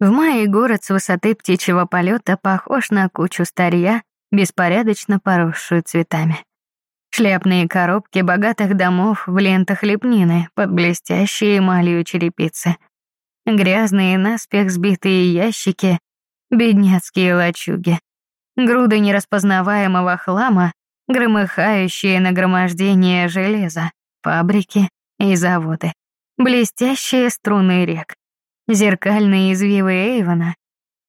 В мае город с высоты птичьего полета похож на кучу старья, беспорядочно поросшую цветами. Шляпные коробки богатых домов в лентах лепнины под блестящей эмалью черепицы. Грязные наспех сбитые ящики, бедняцкие лачуги. Груды нераспознаваемого хлама, громыхающие нагромождение железа, фабрики и заводы. Блестящие струны рек. Зеркальные извивы Эйвона.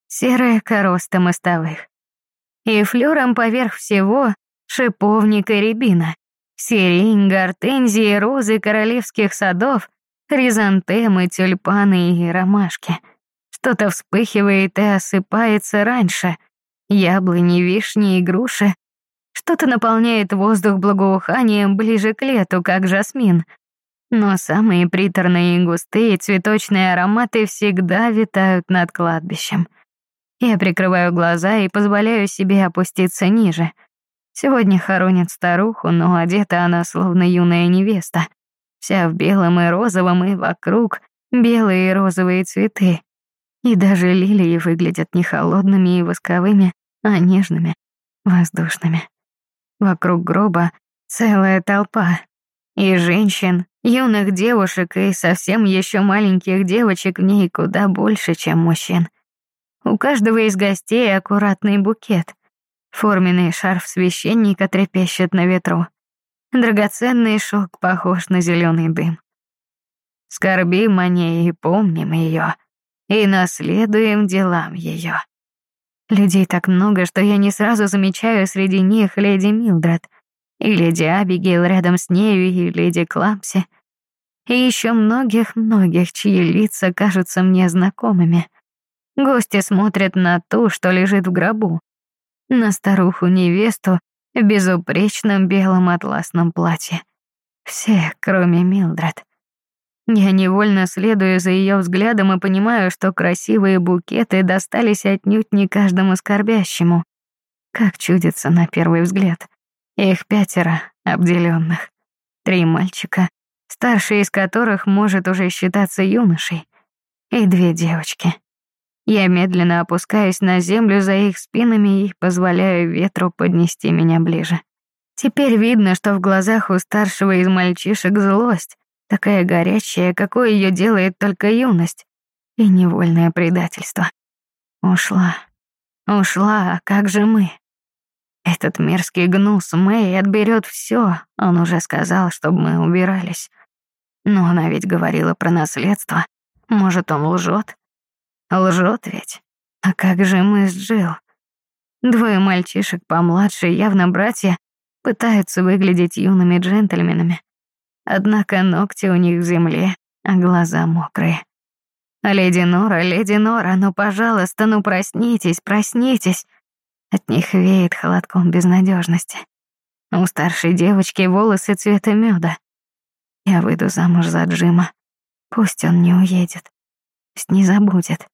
Серая короста мостовых. И флёром поверх всего шиповник и рябина, сирень, гортензии, розы королевских садов, хризантемы, тюльпаны и ромашки. Что-то вспыхивает и осыпается раньше. Яблони, вишни и груши. Что-то наполняет воздух благоуханием ближе к лету, как жасмин. Но самые приторные и густые цветочные ароматы всегда витают над кладбищем. Я прикрываю глаза и позволяю себе опуститься ниже — Сегодня хоронят старуху, но одета она словно юная невеста. Вся в белом и розовом, и вокруг белые и розовые цветы. И даже лилии выглядят не холодными и восковыми, а нежными, воздушными. Вокруг гроба целая толпа. И женщин, юных девушек и совсем еще маленьких девочек в ней куда больше, чем мужчин. У каждого из гостей аккуратный букет — Форменный шарф священника трепещет на ветру. Драгоценный шелк похож на зеленый дым. Скорбим о ней и помним ее, и наследуем делам ее. Людей так много, что я не сразу замечаю среди них леди Милдред, и леди Абигейл рядом с нею, и леди Кламси, и еще многих-многих, чьи лица кажутся мне знакомыми. Гости смотрят на ту, что лежит в гробу, на старуху-невесту в безупречном белом атласном платье. Все, кроме Милдред. Я невольно следую за ее взглядом и понимаю, что красивые букеты достались отнюдь не каждому скорбящему. Как чудится на первый взгляд. Их пятеро обделенных. Три мальчика, старший из которых может уже считаться юношей, и две девочки. Я медленно опускаюсь на землю за их спинами и позволяю ветру поднести меня ближе. Теперь видно, что в глазах у старшего из мальчишек злость, такая горячая, какой ее делает только юность, и невольное предательство. Ушла. Ушла, а как же мы? Этот мерзкий гнус Мэй отберет все. Он уже сказал, чтобы мы убирались. Но она ведь говорила про наследство. Может, он лжет? Лжет ведь. А как же мы с Джилл? Двое мальчишек помладше, явно братья, пытаются выглядеть юными джентльменами. Однако ногти у них в земле, а глаза мокрые. «Леди Нора, леди Нора, ну, пожалуйста, ну, проснитесь, проснитесь!» От них веет холодком безнадежности. У старшей девочки волосы цвета меда. Я выйду замуж за Джима. Пусть он не уедет. Пусть не забудет.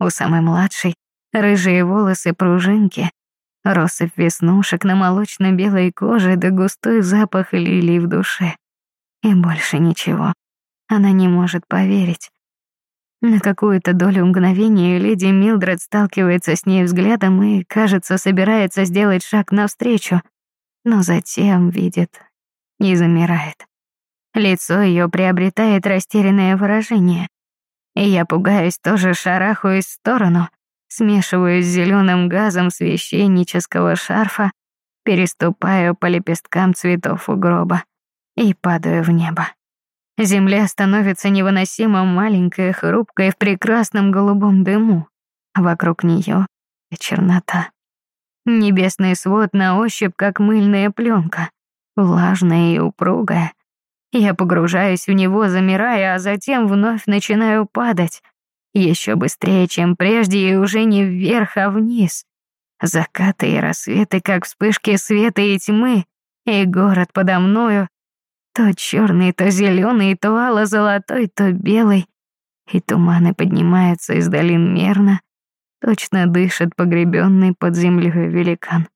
У самой младшей рыжие волосы пружинки, россыпь веснушек на молочно-белой коже да густой запах лилий в душе. И больше ничего. Она не может поверить. На какую-то долю мгновения леди Милдред сталкивается с ней взглядом и, кажется, собирается сделать шаг навстречу, но затем видит и замирает. Лицо ее приобретает растерянное выражение. И я пугаюсь, тоже шарахаюсь в сторону, смешиваюсь с зеленым газом священнического шарфа, переступаю по лепесткам цветов у гроба и падаю в небо. Земля становится невыносимо маленькой, хрупкой в прекрасном голубом дыму, вокруг нее чернота. Небесный свод на ощупь, как мыльная пленка, влажная и упругая, я погружаюсь в него, замирая, а затем вновь начинаю падать. Еще быстрее, чем прежде, и уже не вверх, а вниз. Закаты и рассветы, как вспышки света и тьмы, и город подо мною. То черный, то зеленый, то ало-золотой, то белый. И туманы поднимаются из долин мерно, точно дышит погребенный под землей великан.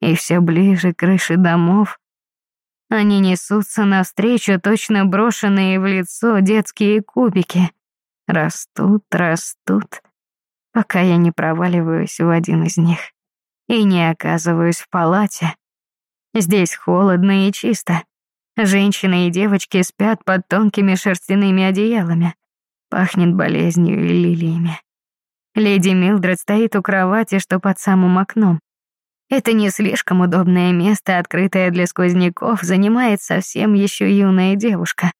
И все ближе крыши домов, они несутся навстречу, точно брошенные в лицо детские кубики. Растут, растут, пока я не проваливаюсь в один из них и не оказываюсь в палате. Здесь холодно и чисто. Женщины и девочки спят под тонкими шерстяными одеялами. Пахнет болезнью и лилиями. Леди Милдред стоит у кровати, что под самым окном. Это не слишком удобное место, открытое для сквозняков, занимает совсем еще юная девушка.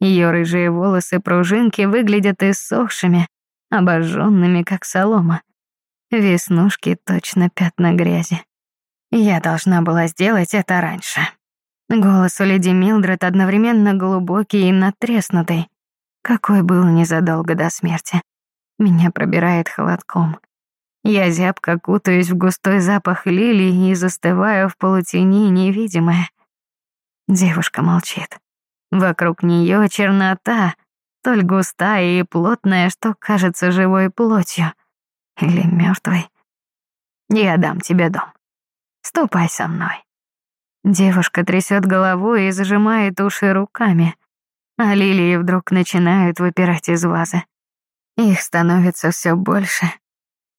Ее рыжие волосы-пружинки выглядят иссохшими, обожженными, как солома. Веснушки точно пятна грязи. Я должна была сделать это раньше. Голос у леди Милдред одновременно глубокий и натреснутый, какой был незадолго до смерти. Меня пробирает холодком. Я зябко кутаюсь в густой запах лилий и застываю в полутени невидимая. Девушка молчит. Вокруг нее чернота, столь густая и плотная, что кажется живой плотью. Или мертвой. Я дам тебе дом. Ступай со мной. Девушка трясет головой и зажимает уши руками, а лилии вдруг начинают выпирать из вазы. Их становится все больше.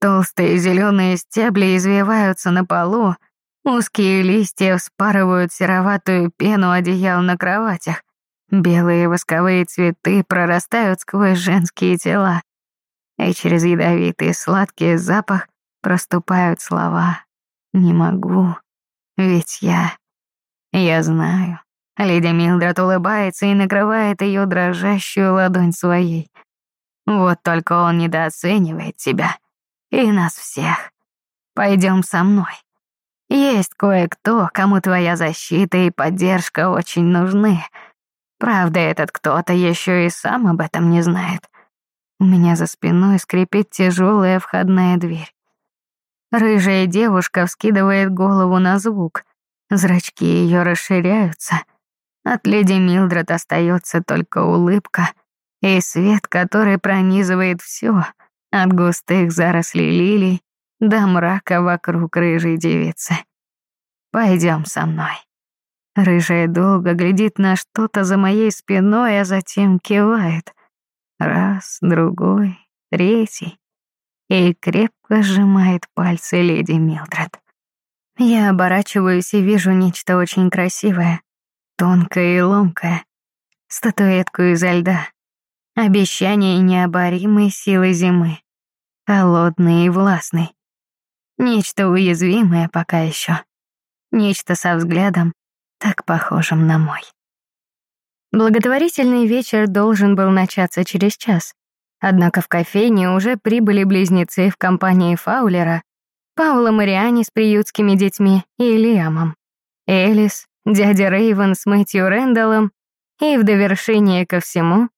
Толстые зеленые стебли извиваются на полу, узкие листья вспарывают сероватую пену одеял на кроватях. Белые восковые цветы прорастают сквозь женские тела, и через ядовитый сладкий запах проступают слова «Не могу, ведь я...» «Я знаю». Леди Милдред улыбается и накрывает ее дрожащую ладонь своей. Вот только он недооценивает тебя и нас всех. Пойдем со мной. Есть кое-кто, кому твоя защита и поддержка очень нужны. Правда, этот кто-то еще и сам об этом не знает. У меня за спиной скрипит тяжелая входная дверь. Рыжая девушка вскидывает голову на звук. Зрачки ее расширяются. От леди Милдред остается только улыбка — и свет, который пронизывает все, от густых зарослей лилий до мрака вокруг рыжей девицы. Пойдем со мной. Рыжая долго глядит на что-то за моей спиной, а затем кивает. Раз, другой, третий. И крепко сжимает пальцы леди Милдред. Я оборачиваюсь и вижу нечто очень красивое, тонкое и ломкое. Статуэтку изо льда. Обещание необоримой силы зимы. Холодный и властный. Нечто уязвимое пока еще. Нечто со взглядом, так похожим на мой. Благотворительный вечер должен был начаться через час. Однако в кофейне уже прибыли близнецы в компании Фаулера, Паула Мариани с приютскими детьми и Лиамом, Элис, дядя Рейвен с Мэтью Рэндаллом и в довершение ко всему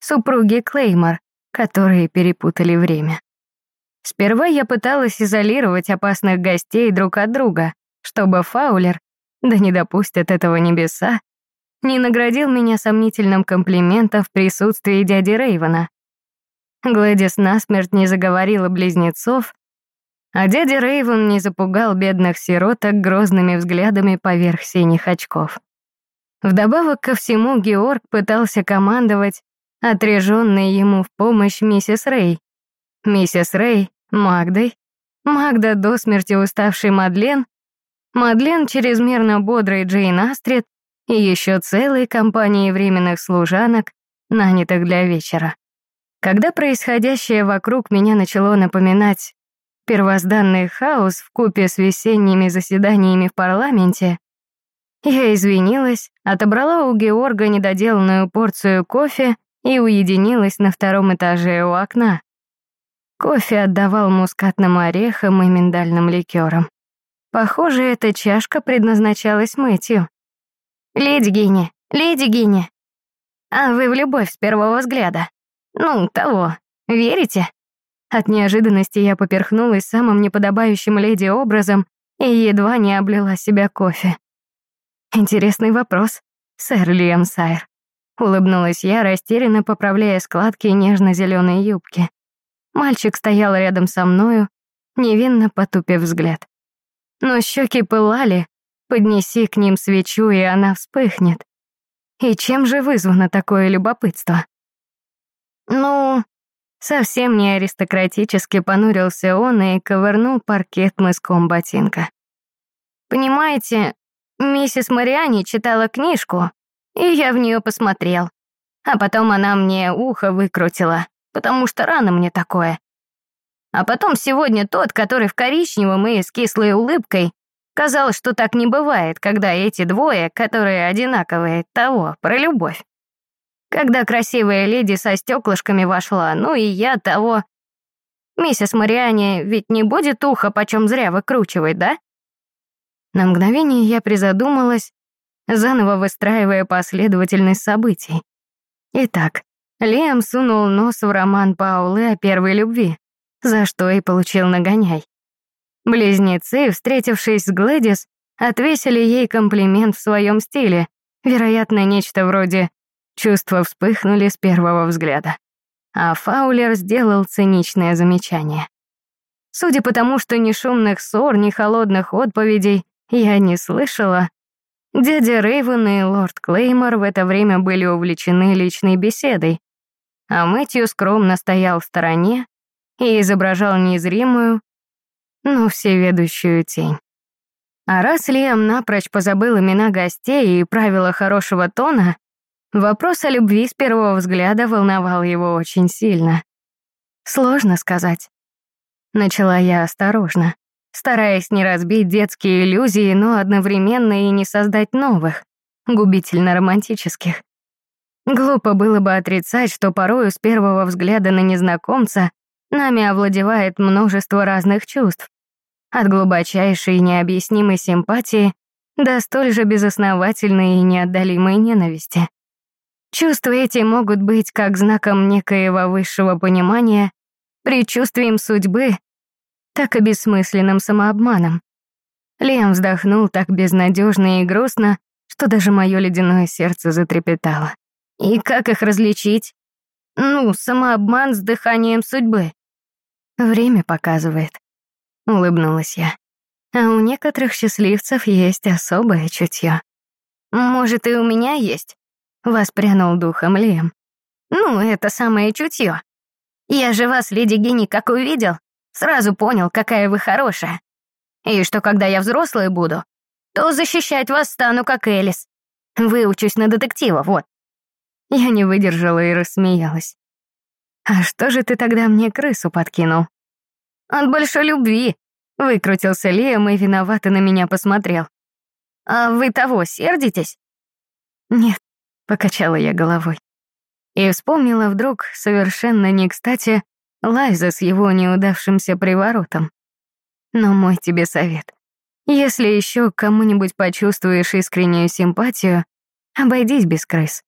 супруги Клеймор, которые перепутали время. Сперва я пыталась изолировать опасных гостей друг от друга, чтобы Фаулер, да не допустят этого небеса, не наградил меня сомнительным комплиментом в присутствии дяди Рейвена. Глэдис насмерть не заговорила близнецов, а дядя Рейвен не запугал бедных сироток грозными взглядами поверх синих очков. Вдобавок ко всему Георг пытался командовать отряженной ему в помощь миссис Рэй. Миссис Рэй, Магдой, Магда до смерти уставший Мадлен, Мадлен чрезмерно бодрый Джейн Астрид и еще целой компанией временных служанок, нанятых для вечера. Когда происходящее вокруг меня начало напоминать первозданный хаос в купе с весенними заседаниями в парламенте, я извинилась, отобрала у Георга недоделанную порцию кофе и уединилась на втором этаже у окна. Кофе отдавал мускатным орехам и миндальным ликером. Похоже, эта чашка предназначалась Мэтью. «Леди Гинни, леди Гинни, а вы в любовь с первого взгляда? Ну, того, верите?» От неожиданности я поперхнулась самым неподобающим леди образом и едва не облила себя кофе. Интересный вопрос, сэр Лиам Сайр. Улыбнулась я, растерянно поправляя складки нежно-зеленой юбки. Мальчик стоял рядом со мною, невинно потупив взгляд. Но щеки пылали, поднеси к ним свечу, и она вспыхнет. И чем же вызвано такое любопытство? Ну, Совсем не аристократически понурился он и ковырнул паркет мыском ботинка. «Понимаете, миссис Мариани читала книжку, и я в нее посмотрел. А потом она мне ухо выкрутила, потому что рано мне такое. А потом сегодня тот, который в коричневом и с кислой улыбкой, казалось, что так не бывает, когда эти двое, которые одинаковые, того, про любовь. Когда красивая леди со стеклышками вошла, ну и я того... Миссис Мариане ведь не будет ухо почем зря выкручивать, да? На мгновение я призадумалась, заново выстраивая последовательность событий. Итак, Лиам сунул нос в роман Паулы о первой любви, за что и получил нагоняй. Близнецы, встретившись с Глэдис, отвесили ей комплимент в своем стиле, вероятно, нечто вроде Чувства вспыхнули с первого взгляда. А Фаулер сделал циничное замечание. Судя по тому, что ни шумных ссор, ни холодных отповедей я не слышала, дядя Рейвен и лорд Клеймор в это время были увлечены личной беседой, а Мэтью скромно стоял в стороне и изображал незримую, но всеведущую тень. А раз Лиам напрочь позабыл имена гостей и правила хорошего тона, Вопрос о любви с первого взгляда волновал его очень сильно. Сложно сказать. Начала я осторожно, стараясь не разбить детские иллюзии, но одновременно и не создать новых, губительно-романтических. Глупо было бы отрицать, что порою с первого взгляда на незнакомца нами овладевает множество разных чувств. От глубочайшей и необъяснимой симпатии до столь же безосновательной и неотдалимой ненависти. Чувства эти могут быть как знаком некоего высшего понимания, предчувствием судьбы, так и бессмысленным самообманом. Лем вздохнул так безнадежно и грустно, что даже мое ледяное сердце затрепетало. И как их различить? Ну, самообман с дыханием судьбы. Время показывает. Улыбнулась я. А у некоторых счастливцев есть особое чутье. Может, и у меня есть? Воспрянул духом Лем. «Ну, это самое чутье. Я же вас, леди Гини, как увидел, сразу понял, какая вы хорошая. И что когда я взрослый буду, то защищать вас стану, как Элис. Выучусь на детектива, вот». Я не выдержала и рассмеялась. «А что же ты тогда мне крысу подкинул?» «От большой любви», — выкрутился Лиам и виновато на меня посмотрел. «А вы того сердитесь?» «Нет, Покачала я головой. И вспомнила вдруг, совершенно не кстати, Лайза с его неудавшимся приворотом. Но мой тебе совет. Если еще кому-нибудь почувствуешь искреннюю симпатию, обойдись без крыс.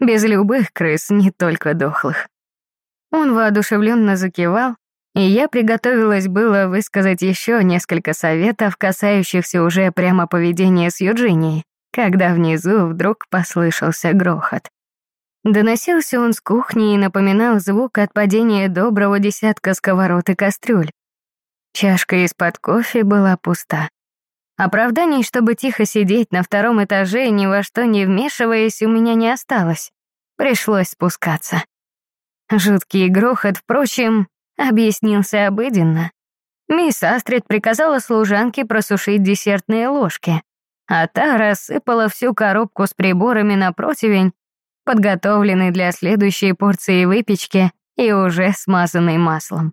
Без любых крыс, не только дохлых. Он воодушевленно закивал, и я приготовилась было высказать еще несколько советов, касающихся уже прямо поведения с Юджинией когда внизу вдруг послышался грохот. Доносился он с кухни и напоминал звук от падения доброго десятка сковород и кастрюль. Чашка из-под кофе была пуста. Оправданий, чтобы тихо сидеть на втором этаже, ни во что не вмешиваясь, у меня не осталось. Пришлось спускаться. Жуткий грохот, впрочем, объяснился обыденно. Мисс Астрид приказала служанке просушить десертные ложки а та рассыпала всю коробку с приборами на противень, подготовленный для следующей порции выпечки и уже смазанный маслом.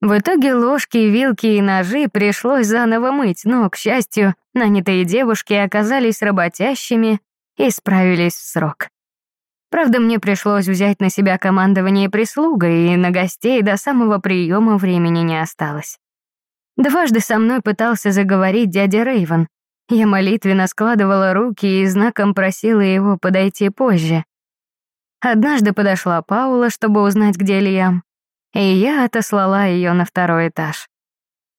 В итоге ложки, вилки и ножи пришлось заново мыть, но, к счастью, нанятые девушки оказались работящими и справились в срок. Правда, мне пришлось взять на себя командование прислугой, и на гостей до самого приема времени не осталось. Дважды со мной пытался заговорить дядя Рейвен, я молитвенно складывала руки и знаком просила его подойти позже. Однажды подошла Паула, чтобы узнать, где Лиам, и я отослала ее на второй этаж.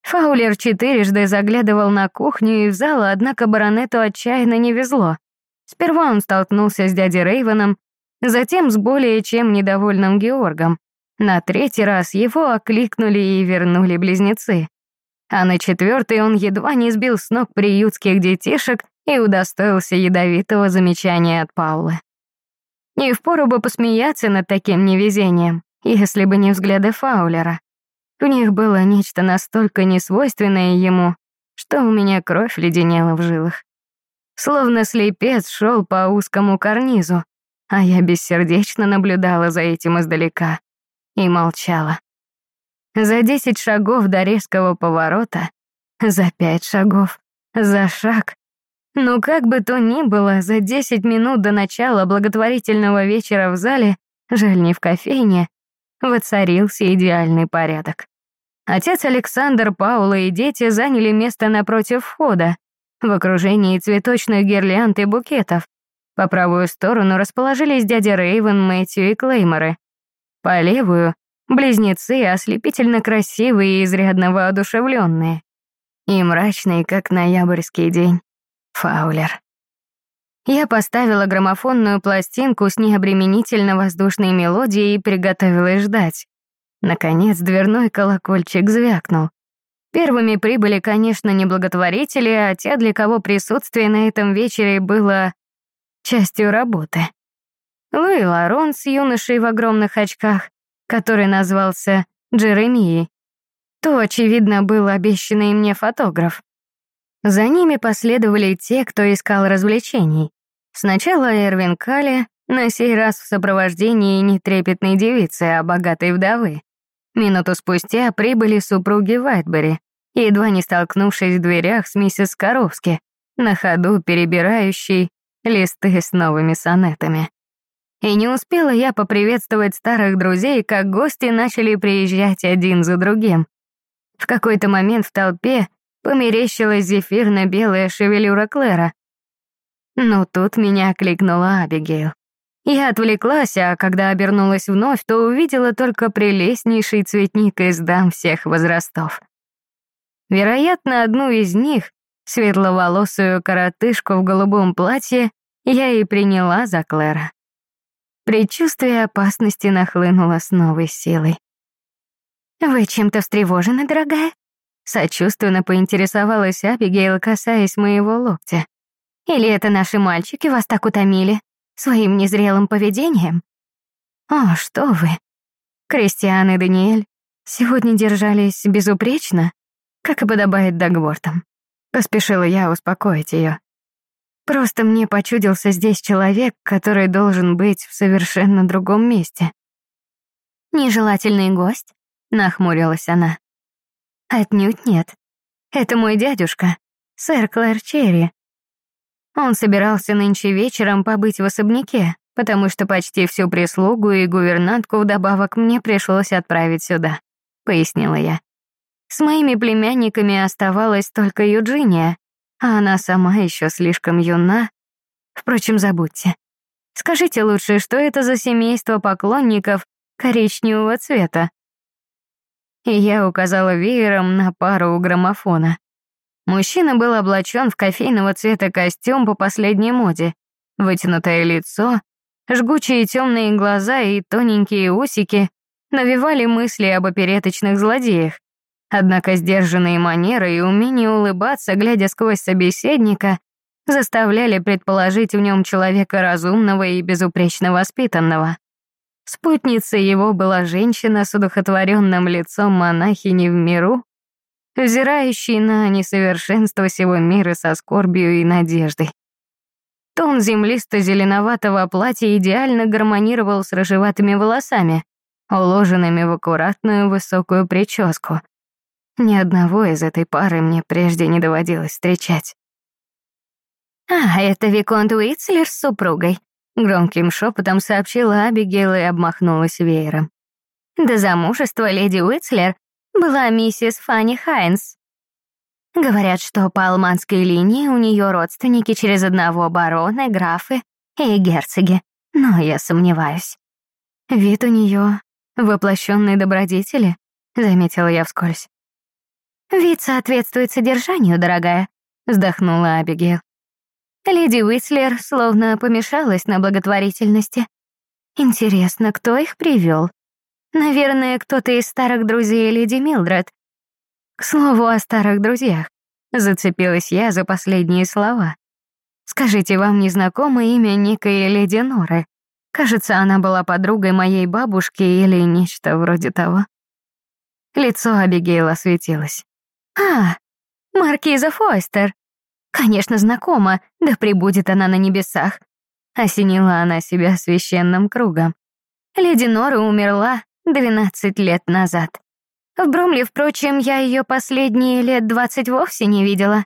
Фаулер четырежды заглядывал на кухню и в зал, однако баронету отчаянно не везло. Сперва он столкнулся с дядей Рейвеном, затем с более чем недовольным Георгом. На третий раз его окликнули и вернули близнецы а на четвертый он едва не сбил с ног приютских детишек и удостоился ядовитого замечания от Паулы. И впору бы посмеяться над таким невезением, если бы не взгляды Фаулера. В них было нечто настолько несвойственное ему, что у меня кровь леденела в жилах. Словно слепец шел по узкому карнизу, а я бессердечно наблюдала за этим издалека и молчала. За десять шагов до резкого поворота, за пять шагов, за шаг. Ну, как бы то ни было, за десять минут до начала благотворительного вечера в зале, жаль не в кофейне, воцарился идеальный порядок. Отец Александр, Паула и дети заняли место напротив входа, в окружении цветочных гирлянд и букетов. По правую сторону расположились дядя Рейвен, Мэтью и Клейморы. По левую — близнецы, ослепительно красивые и изрядно воодушевленные. И мрачный, как ноябрьский день, Фаулер. Я поставила граммофонную пластинку с необременительно воздушной мелодией и приготовилась ждать. Наконец дверной колокольчик звякнул. Первыми прибыли, конечно, не благотворители, а те, для кого присутствие на этом вечере было частью работы. Луи Ларон с юношей в огромных очках, который назвался Джеремией. То, очевидно, был обещанный мне фотограф. За ними последовали те, кто искал развлечений. Сначала Эрвин Калли, на сей раз в сопровождении не трепетной девицы, а богатой вдовы. Минуту спустя прибыли супруги Вайтбери, едва не столкнувшись в дверях с миссис Коровски, на ходу перебирающей листы с новыми сонетами. И не успела я поприветствовать старых друзей, как гости начали приезжать один за другим. В какой-то момент в толпе померещилась зефирно-белая шевелюра Клэра. Но тут меня окликнула Абигейл. Я отвлеклась, а когда обернулась вновь, то увидела только прелестнейший цветник из дам всех возрастов. Вероятно, одну из них, светловолосую коротышку в голубом платье, я и приняла за Клэра. Предчувствие опасности нахлынуло с новой силой. «Вы чем-то встревожены, дорогая?» Сочувственно поинтересовалась Абигейл, касаясь моего локтя. «Или это наши мальчики вас так утомили?» своим незрелым поведением? О, что вы. Кристиан и Даниэль сегодня держались безупречно, как и подобает Дагвортам. Поспешила я успокоить ее. Просто мне почудился здесь человек, который должен быть в совершенно другом месте. «Нежелательный гость?» — нахмурилась она. «Отнюдь нет. Это мой дядюшка, сэр Клэр Черри, он собирался нынче вечером побыть в особняке, потому что почти всю прислугу и гувернантку вдобавок мне пришлось отправить сюда», — пояснила я. «С моими племянниками оставалась только Юджиния, а она сама еще слишком юна. Впрочем, забудьте. Скажите лучше, что это за семейство поклонников коричневого цвета?» И я указала веером на пару у граммофона. Мужчина был облачен в кофейного цвета костюм по последней моде, вытянутое лицо, жгучие темные глаза и тоненькие усики навевали мысли об опереточных злодеях. Однако сдержанные манеры и умение улыбаться, глядя сквозь собеседника, заставляли предположить в нем человека разумного и безупречно воспитанного. Спутницей его была женщина с удохотворенным лицом монахини в миру, взирающий на несовершенство всего мира со скорбью и надеждой. Тон землисто-зеленоватого платья идеально гармонировал с рыжеватыми волосами, уложенными в аккуратную высокую прическу. Ни одного из этой пары мне прежде не доводилось встречать. «А, это Виконт Уитцлер с супругой», — громким шепотом сообщила Абигейл и обмахнулась веером. До замужества леди Уитцлер была миссис Фанни Хайнс. Говорят, что по алманской линии у нее родственники через одного барона, графы и герцоги, но я сомневаюсь. Вид у нее воплощенной добродетели, заметила я вскользь. Вид соответствует содержанию, дорогая, вздохнула Абигейл. Леди Уитслер словно помешалась на благотворительности. Интересно, кто их привел? Наверное, кто-то из старых друзей леди Милдред. К слову о старых друзьях. Зацепилась я за последние слова. Скажите, вам не знакомо имя некой леди Норы? Кажется, она была подругой моей бабушки или нечто вроде того. Лицо Абигейл осветилось. «А, Маркиза Фойстер. Конечно, знакома, да прибудет она на небесах». Осенила она себя священным кругом. Леди Нора умерла 12 лет назад. В Бромле, впрочем, я ее последние лет двадцать вовсе не видела.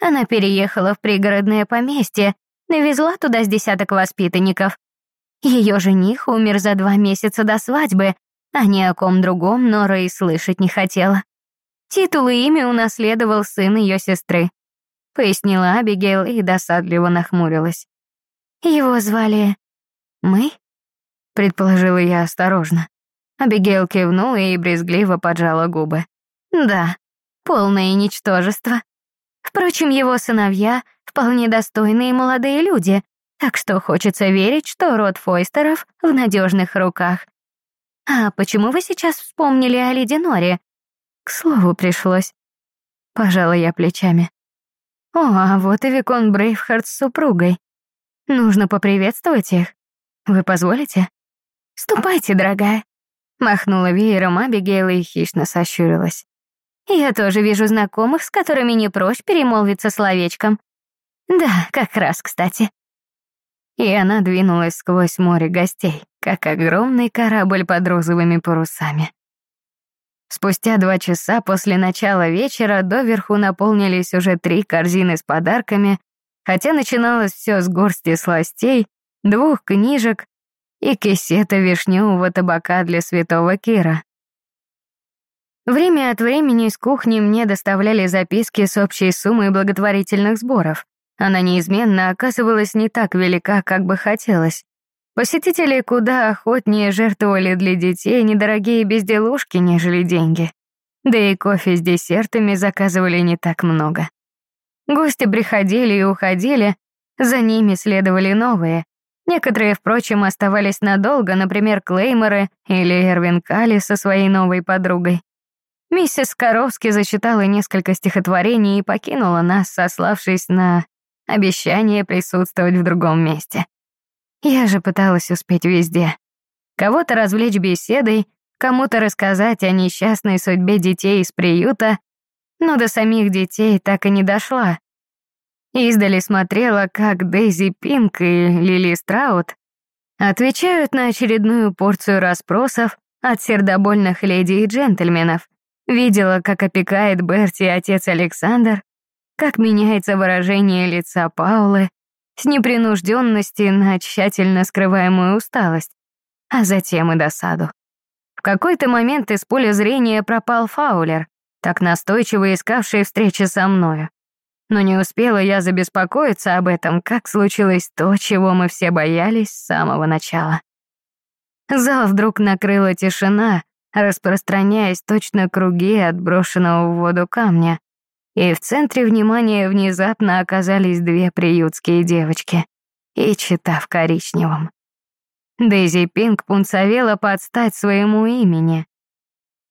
Она переехала в пригородное поместье, навезла туда с десяток воспитанников. Ее жених умер за два месяца до свадьбы, а ни о ком другом Нора и слышать не хотела. Титул и имя унаследовал сын ее сестры, пояснила Абигейл и досадливо нахмурилась. Его звали Мы? предположила я осторожно. Абигейл кивнула и брезгливо поджала губы. Да, полное ничтожество. Впрочем, его сыновья вполне достойные молодые люди, так что хочется верить, что род Фойстеров в надежных руках. А почему вы сейчас вспомнили о Лединоре? К слову пришлось. Пожала я плечами. О, а вот и Викон Брейвхард с супругой. Нужно поприветствовать их. Вы позволите? Ступайте, дорогая. Махнула веером Абигейл и хищно сощурилась. Я тоже вижу знакомых, с которыми не прочь перемолвиться словечком. Да, как раз, кстати. И она двинулась сквозь море гостей, как огромный корабль под розовыми парусами. Спустя два часа после начала вечера доверху наполнились уже три корзины с подарками, хотя начиналось все с горсти сластей, двух книжек и кисета вишневого табака для святого Кира. Время от времени из кухни мне доставляли записки с общей суммой благотворительных сборов. Она неизменно оказывалась не так велика, как бы хотелось. Посетители куда охотнее жертвовали для детей недорогие безделушки, нежели деньги. Да и кофе с десертами заказывали не так много. Гости приходили и уходили, за ними следовали новые. Некоторые, впрочем, оставались надолго, например, Клейморы или Эрвин Калли со своей новой подругой. Миссис Коровски зачитала несколько стихотворений и покинула нас, сославшись на обещание присутствовать в другом месте. Я же пыталась успеть везде. Кого-то развлечь беседой, кому-то рассказать о несчастной судьбе детей из приюта, но до самих детей так и не дошла. Издали смотрела, как Дейзи Пинк и Лили Страут отвечают на очередную порцию расспросов от сердобольных леди и джентльменов. Видела, как опекает Берти отец Александр, как меняется выражение лица Паулы с непринужденности на тщательно скрываемую усталость, а затем и досаду. В какой-то момент из поля зрения пропал Фаулер, так настойчиво искавший встречи со мною. Но не успела я забеспокоиться об этом, как случилось то, чего мы все боялись с самого начала. Зал вдруг накрыла тишина, распространяясь точно круги от брошенного в воду камня. И в центре внимания внезапно оказались две приютские девочки. И чита в коричневом. Дейзи Пинк пунцовела под стать своему имени,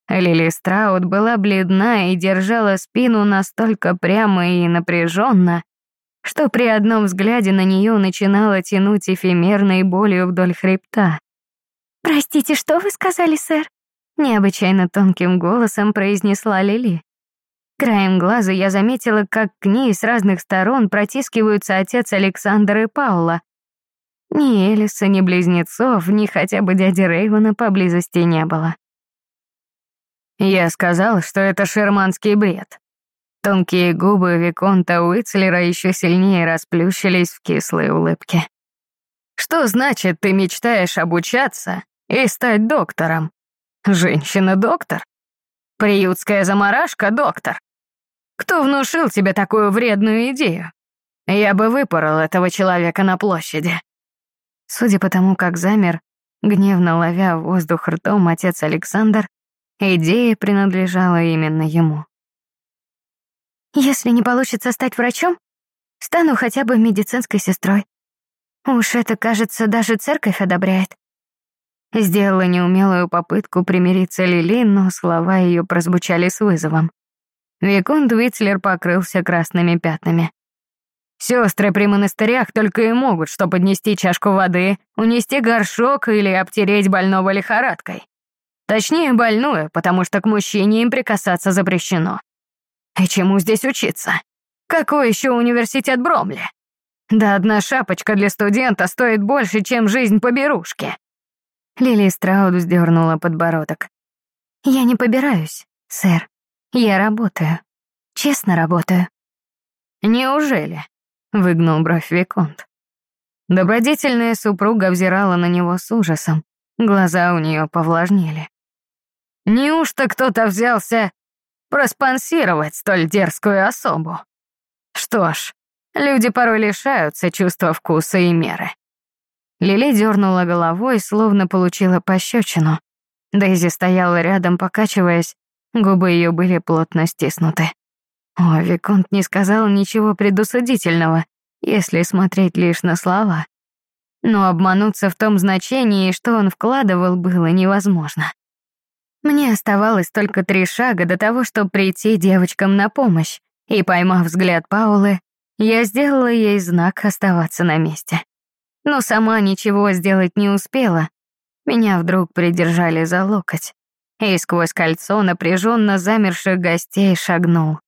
Лили Страут была бледна и держала спину настолько прямо и напряженно, что при одном взгляде на нее начинало тянуть эфемерной болью вдоль хребта. «Простите, что вы сказали, сэр?» Необычайно тонким голосом произнесла Лили. Краем глаза я заметила, как к ней с разных сторон протискиваются отец Александр и Паула. Ни Элиса, ни близнецов, ни хотя бы дяди Рейвена поблизости не было. Я сказал, что это шерманский бред. Тонкие губы Виконта Уитцлера еще сильнее расплющились в кислой улыбке. Что значит, ты мечтаешь обучаться и стать доктором? Женщина-доктор? Приютская заморашка-доктор? Кто внушил тебе такую вредную идею? Я бы выпорол этого человека на площади. Судя по тому, как замер, гневно ловя воздух ртом отец Александр, Идея принадлежала именно ему. «Если не получится стать врачом, стану хотя бы медицинской сестрой. Уж это, кажется, даже церковь одобряет». Сделала неумелую попытку примириться Лили, но слова ее прозвучали с вызовом. Виконт Вицлер покрылся красными пятнами. Сестры при монастырях только и могут, что поднести чашку воды, унести горшок или обтереть больного лихорадкой. Точнее, больную, потому что к мужчине им прикасаться запрещено. И чему здесь учиться? Какой еще университет Бромли? Да одна шапочка для студента стоит больше, чем жизнь поберушки. Лили Страуд вздернула подбородок. «Я не побираюсь, сэр. Я работаю. Честно работаю». «Неужели?» — выгнул бровь Виконт. Добродетельная супруга взирала на него с ужасом. Глаза у нее повлажнели. «Неужто кто-то взялся проспонсировать столь дерзкую особу? Что ж, люди порой лишаются чувства вкуса и меры. Лили дернула головой, словно получила пощечину. Дейзи стояла рядом, покачиваясь, губы ее были плотно стиснуты. О, Виконт не сказал ничего предусудительного, если смотреть лишь на слова. Но обмануться в том значении, что он вкладывал, было невозможно. Мне оставалось только три шага до того, чтобы прийти девочкам на помощь, и, поймав взгляд Паулы, я сделала ей знак оставаться на месте но сама ничего сделать не успела. Меня вдруг придержали за локоть, и сквозь кольцо напряженно замерших гостей шагнул